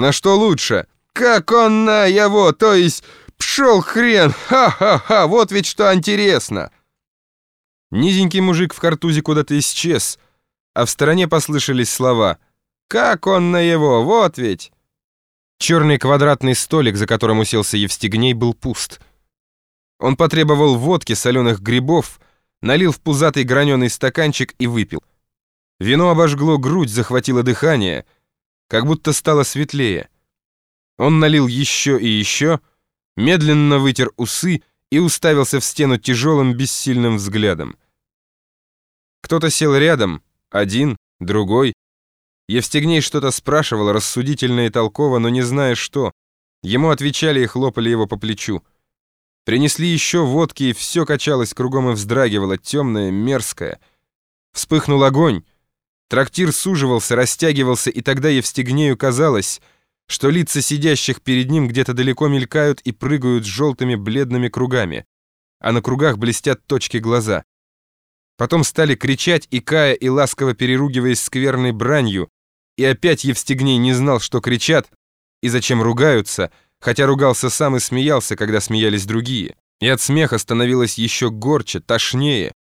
На что лучше? Как он на его, то есть пшел хрен, ха-ха-ха, вот ведь что интересно. Низенький мужик в картузе куда-то исчез, а в стороне послышались слова «Как он на его, вот ведь!» Черный квадратный столик, за которым уселся Евстигней, был пуст. Он потребовал водки, соленых грибов, налил в пузатый граненый стаканчик и выпил. Вино обожгло грудь, захватило дыхание, как будто стало светлее. Он налил еще и еще, медленно вытер усы и уставился в стену тяжелым бессильным взглядом. Кто-то сел рядом, один, другой. Евстигней что-то спрашивал, рассудительно и толково, но не зная что. Ему отвечали и хлопали его по плечу. Принесли еще водки, и все качалось кругом и вздрагивало, темное, мерзкое. Вспыхнул огонь. Трактир суживался, растягивался, и тогда Евстигнею казалось, что лица сидящих перед ним где-то далеко мелькают и прыгают с желтыми бледными кругами, а на кругах блестят точки глаза. Потом стали кричать, икая и ласково переругиваясь скверной бранью, и опять Евстигней не знал, что кричат и зачем ругаются, хотя ругался сам и смеялся, когда смеялись другие. И от смеха становилось еще горче, тошнее,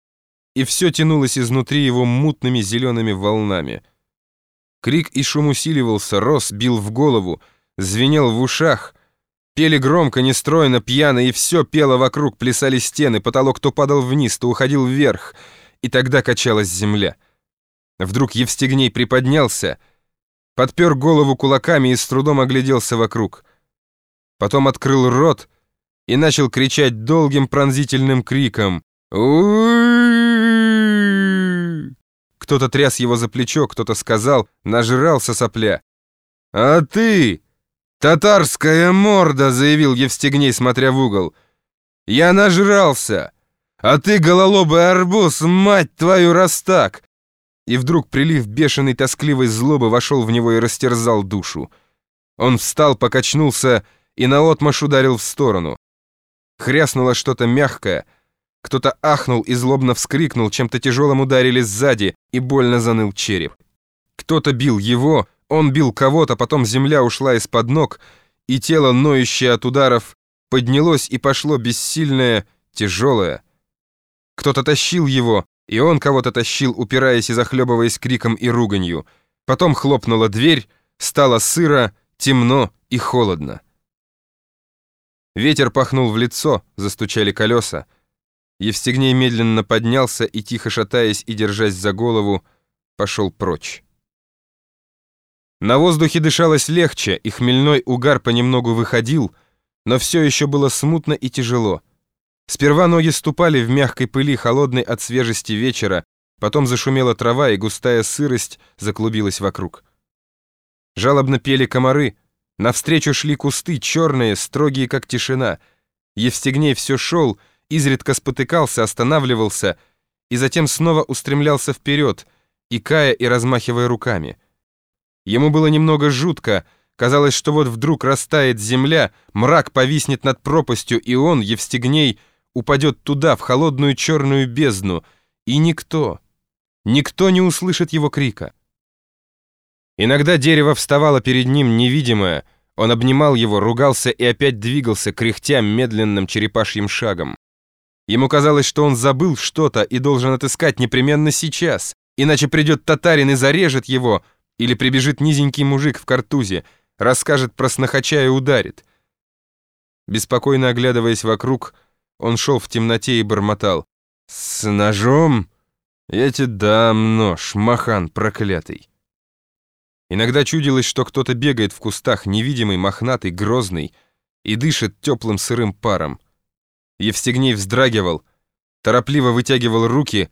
и все тянулось изнутри его мутными зелеными волнами. Крик и шум усиливался, рос, бил в голову, звенел в ушах. Пели громко, нестройно, пьяно, и все пело вокруг, плясали стены, потолок то падал вниз, то уходил вверх, и тогда качалась земля. Вдруг Евстигней приподнялся, подпер голову кулаками и с трудом огляделся вокруг. Потом открыл рот и начал кричать долгим пронзительным криком кто-то тряс его за плечо, кто-то сказал, нажрался сопля. «А ты, татарская морда!» — заявил Евстигней, смотря в угол. «Я нажрался! А ты, гололобый арбуз, мать твою, растак!» И вдруг прилив бешеной тоскливой злобы вошел в него и растерзал душу. Он встал, покачнулся и наотмашь ударил в сторону. Хряснуло что-то мягкое — кто-то ахнул и злобно вскрикнул, чем-то тяжелым ударили сзади, и больно заныл череп. Кто-то бил его, он бил кого-то, потом земля ушла из-под ног, и тело, ноющее от ударов, поднялось и пошло бессильное, тяжелое. Кто-то тащил его, и он кого-то тащил, упираясь и захлебываясь криком и руганью. Потом хлопнула дверь, стало сыро, темно и холодно. Ветер пахнул в лицо, застучали колеса. Евстигней медленно поднялся и, тихо шатаясь и держась за голову, пошел прочь. На воздухе дышалось легче, и хмельной угар понемногу выходил, но все еще было смутно и тяжело. Сперва ноги ступали в мягкой пыли, холодной от свежести вечера, потом зашумела трава, и густая сырость заклубилась вокруг. Жалобно пели комары, навстречу шли кусты, черные, строгие, как тишина. Евстигней все шел, изредка спотыкался, останавливался и затем снова устремлялся вперед, икая и размахивая руками. Ему было немного жутко, казалось, что вот вдруг растает земля, мрак повиснет над пропастью, и он, Евстигней, упадет туда, в холодную черную бездну, и никто, никто не услышит его крика. Иногда дерево вставало перед ним невидимое, он обнимал его, ругался и опять двигался, кряхтя медленным черепашьим шагом. Ему казалось, что он забыл что-то и должен отыскать непременно сейчас, иначе придет татарин и зарежет его, или прибежит низенький мужик в картузе, расскажет про снохача и ударит. Беспокойно оглядываясь вокруг, он шел в темноте и бормотал. «С ножом? Я тебе дам нож, махан проклятый!» Иногда чудилось, что кто-то бегает в кустах, невидимый, мохнатый, грозный, и дышит теплым сырым паром. Евстигней вздрагивал, торопливо вытягивал руки,